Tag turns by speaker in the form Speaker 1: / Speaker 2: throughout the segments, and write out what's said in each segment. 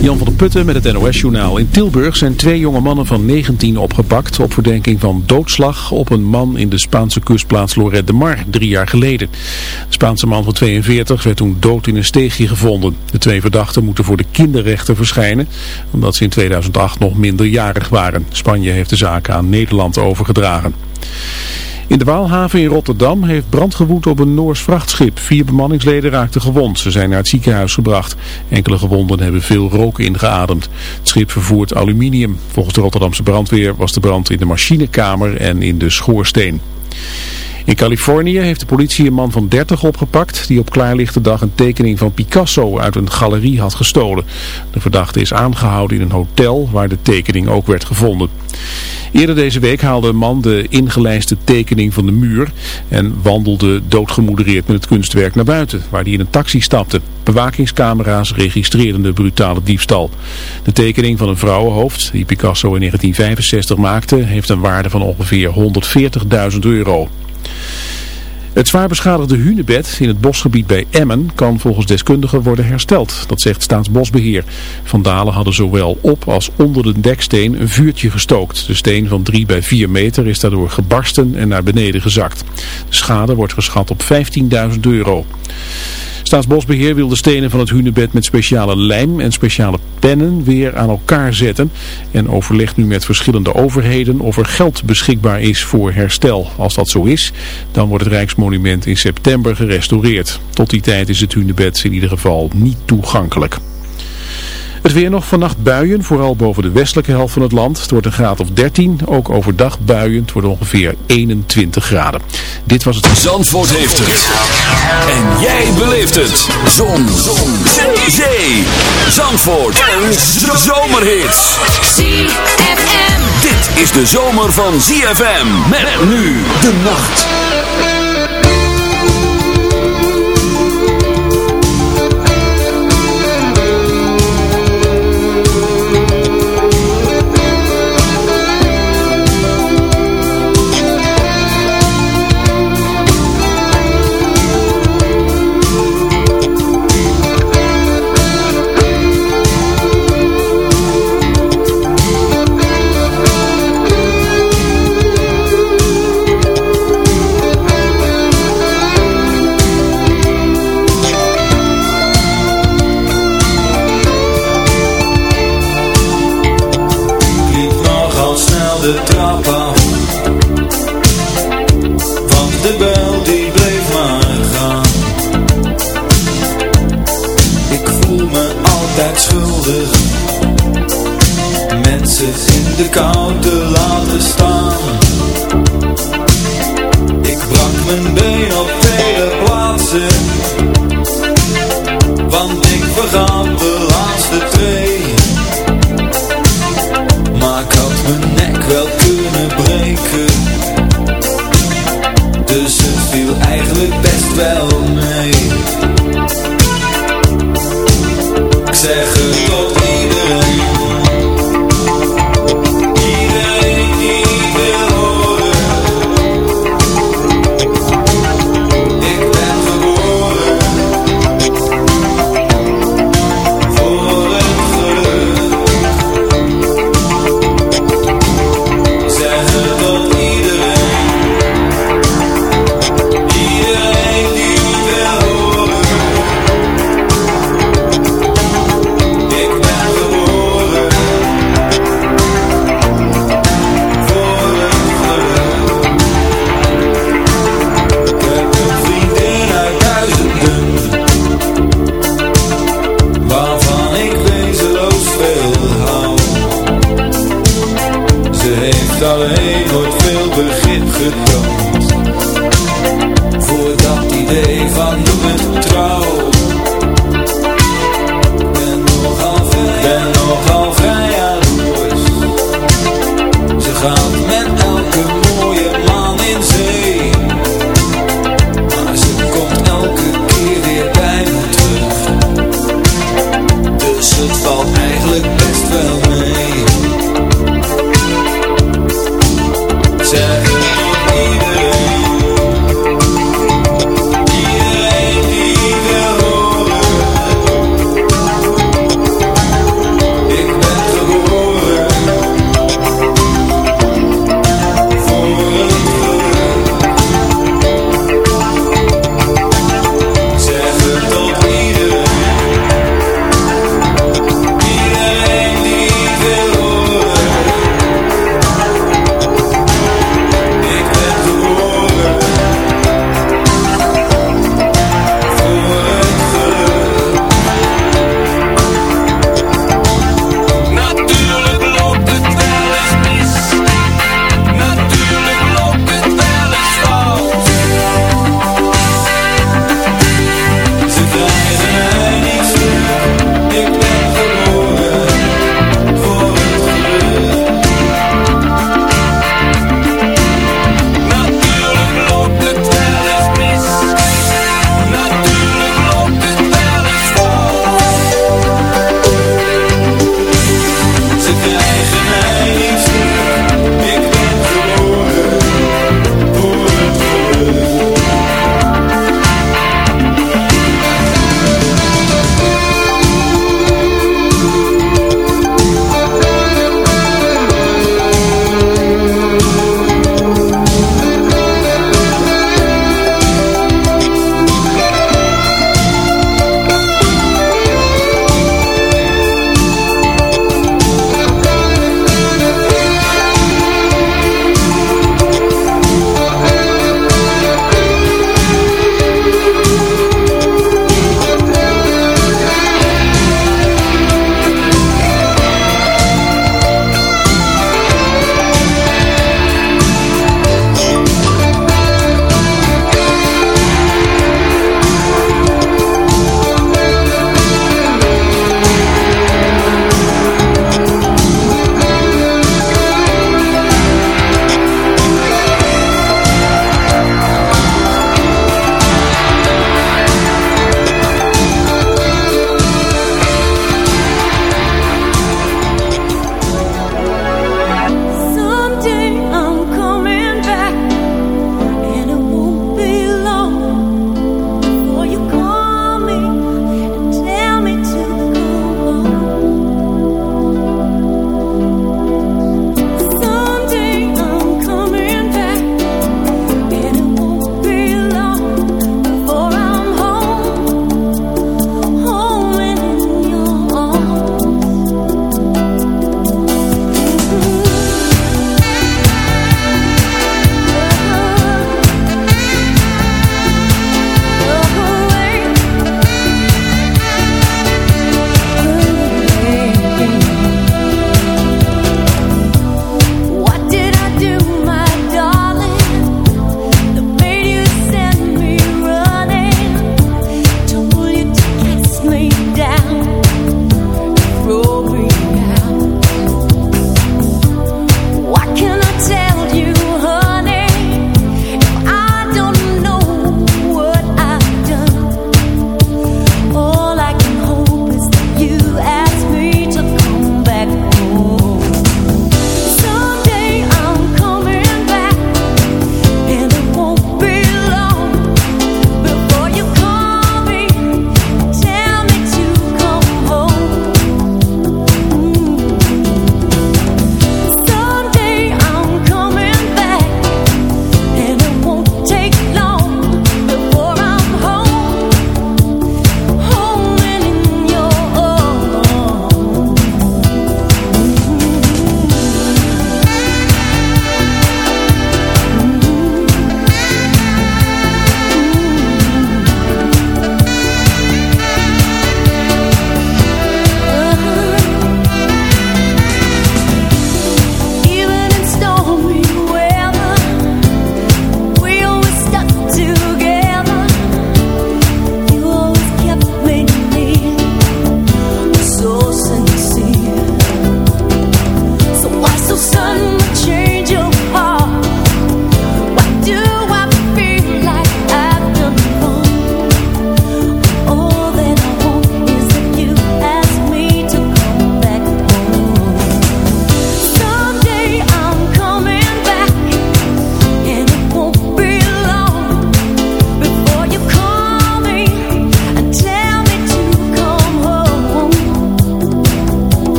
Speaker 1: Jan van der Putten met het NOS-journaal. In Tilburg zijn twee jonge mannen van 19 opgepakt op verdenking van doodslag op een man in de Spaanse kustplaats Lorette de Mar drie jaar geleden. De Spaanse man van 42 werd toen dood in een steegje gevonden. De twee verdachten moeten voor de kinderrechter verschijnen, omdat ze in 2008 nog minderjarig waren. Spanje heeft de zaak aan Nederland overgedragen. In de Waalhaven in Rotterdam heeft brand gewoed op een Noors vrachtschip. Vier bemanningsleden raakten gewond. Ze zijn naar het ziekenhuis gebracht. Enkele gewonden hebben veel rook ingeademd. Het schip vervoert aluminium. Volgens de Rotterdamse brandweer was de brand in de machinekamer en in de schoorsteen. In Californië heeft de politie een man van 30 opgepakt die op klaarlichte dag een tekening van Picasso uit een galerie had gestolen. De verdachte is aangehouden in een hotel waar de tekening ook werd gevonden. Eerder deze week haalde een man de ingelijste tekening van de muur en wandelde doodgemoedereerd met het kunstwerk naar buiten, waar hij in een taxi stapte. Bewakingscamera's registreerden de brutale diefstal. De tekening van een vrouwenhoofd, die Picasso in 1965 maakte, heeft een waarde van ongeveer 140.000 euro. Het zwaar beschadigde hunebed in het bosgebied bij Emmen kan volgens deskundigen worden hersteld. Dat zegt Staatsbosbeheer. Vandalen hadden zowel op als onder de deksteen een vuurtje gestookt. De steen van 3 bij 4 meter is daardoor gebarsten en naar beneden gezakt. De schade wordt geschat op 15.000 euro. Staatsbosbeheer wil de stenen van het hunebed met speciale lijm en speciale pennen weer aan elkaar zetten. En overlegt nu met verschillende overheden of er geld beschikbaar is voor herstel. Als dat zo is, dan wordt het Rijksmonument in september gerestaureerd. Tot die tijd is het hunebed in ieder geval niet toegankelijk. Het weer nog vannacht buien, vooral boven de westelijke helft van het land. Het wordt een graad of 13, ook overdag buien. Het wordt ongeveer 21 graden. Dit was het...
Speaker 2: Zandvoort heeft het. En jij beleeft het. Zon. Zon. Zee. Zee. Zandvoort. En zomerhits.
Speaker 3: ZFM.
Speaker 2: Dit is de zomer van ZFM. Met nu de nacht.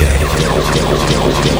Speaker 4: Chat.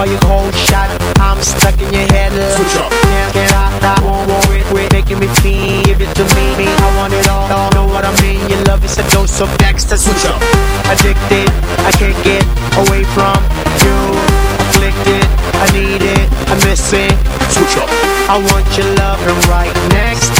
Speaker 5: Out your cold shot, I'm stuck in your head. love.
Speaker 6: Switch up.
Speaker 5: Can't get out, I won't worry, quit making me feel. Give it to me, I want it all. all. Know what I mean? Your love is a dose of Dexter.
Speaker 6: Switch up.
Speaker 5: Addicted, I can't get away from you. Afflicted, I need it, I miss it.
Speaker 6: Switch up.
Speaker 5: I want your loving right next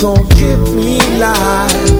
Speaker 7: gon' give me life.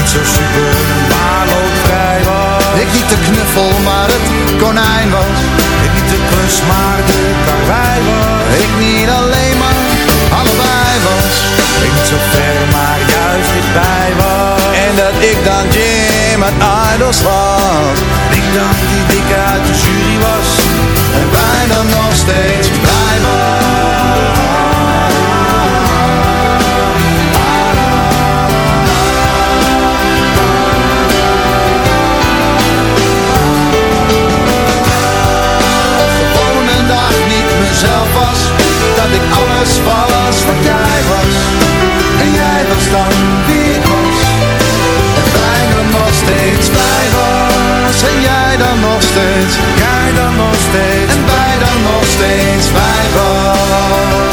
Speaker 8: niet zo super, maar ook vrij was. Ik niet de knuffel, maar het konijn was. Ik niet de kus, maar de karwei was. Ik niet alleen, maar allebei was. Ik niet zo ver, maar juist dichtbij
Speaker 9: was. En dat ik dan Jim het Idols was. Ik dacht die dikke uit de jury was. En bijna nog steeds blij. mezelf was Dat ik alles was wat jij was. En jij was dan wie ik was. En wij dan nog steeds wij was. En jij dan nog steeds Jij dan nog steeds. En bijna dan nog steeds wij was.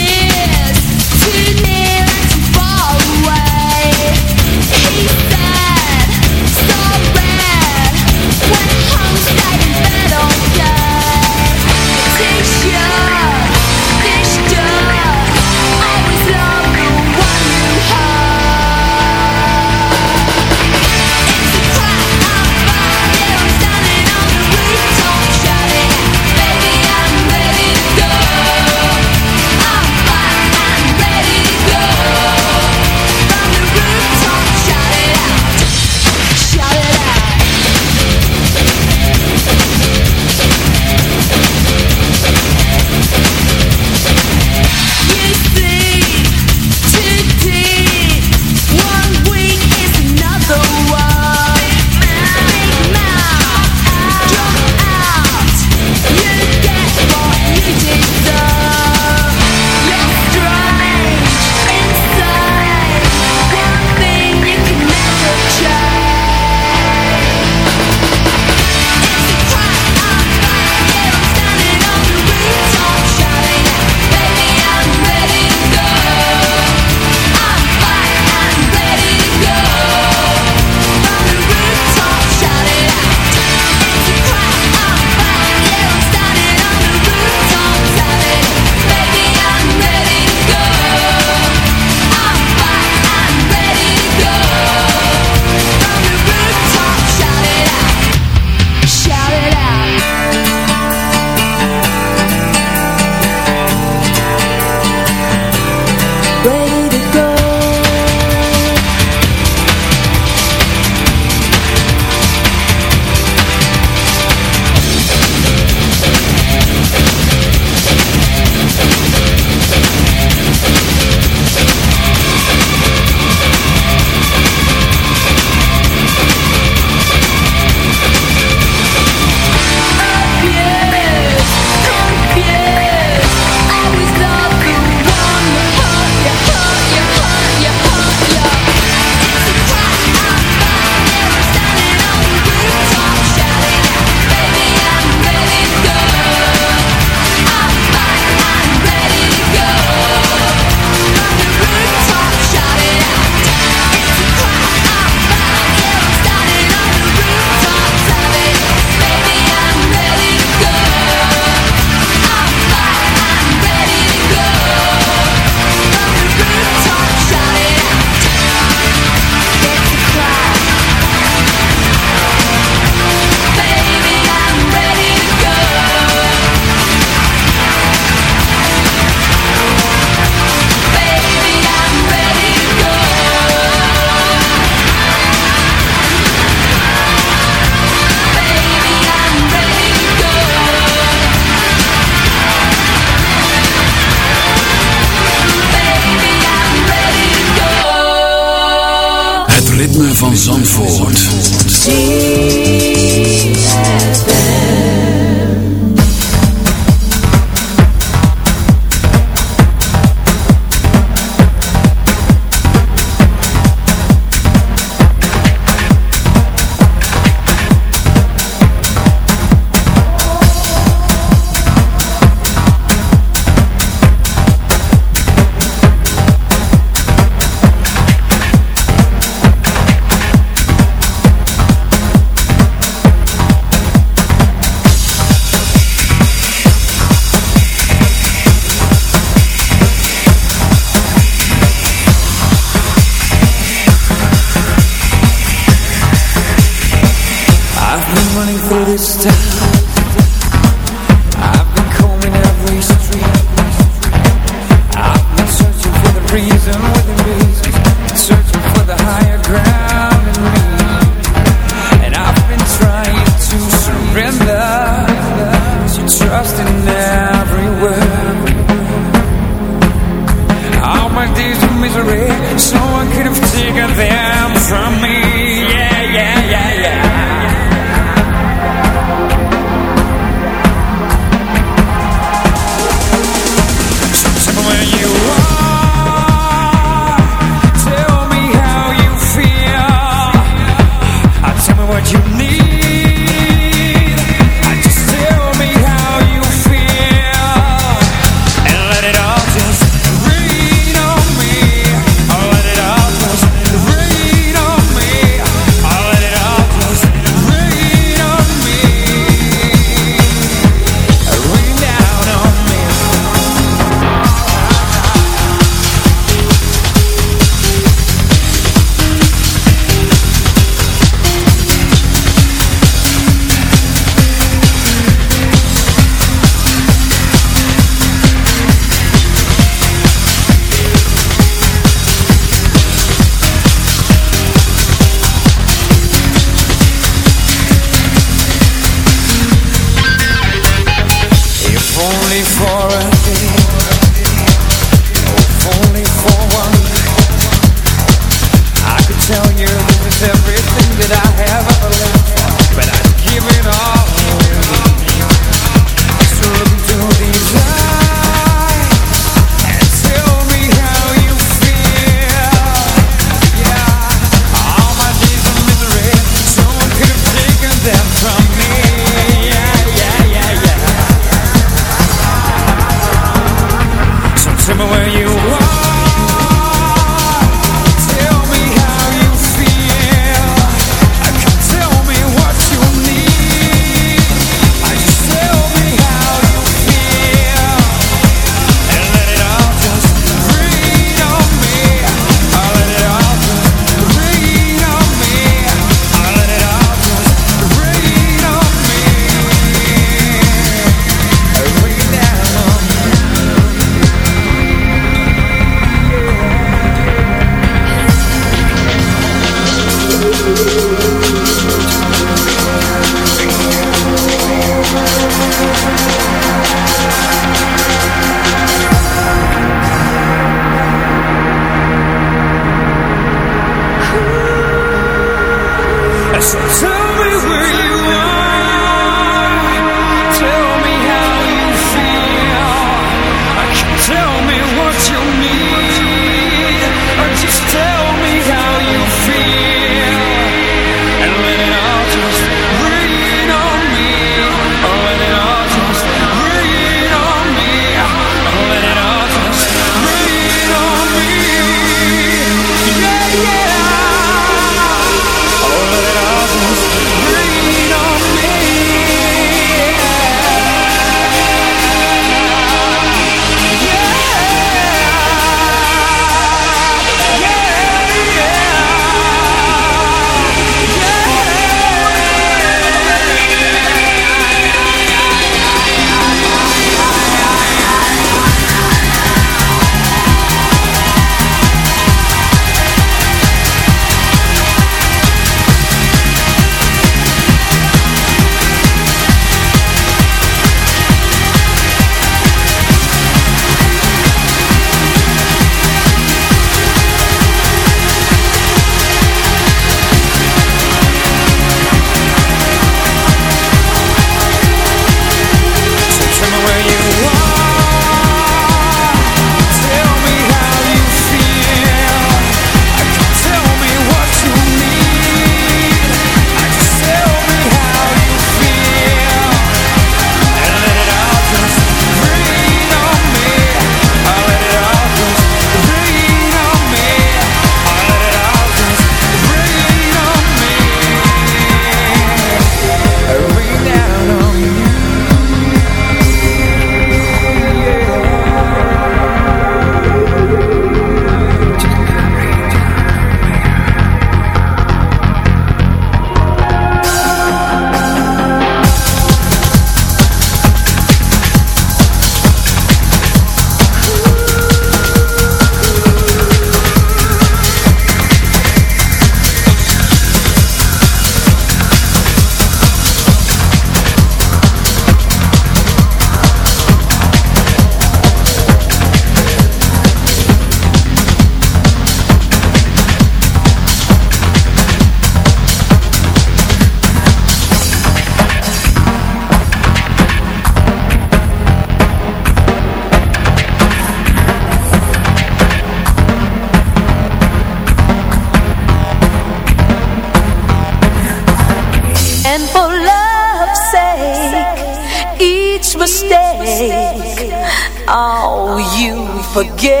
Speaker 10: forget.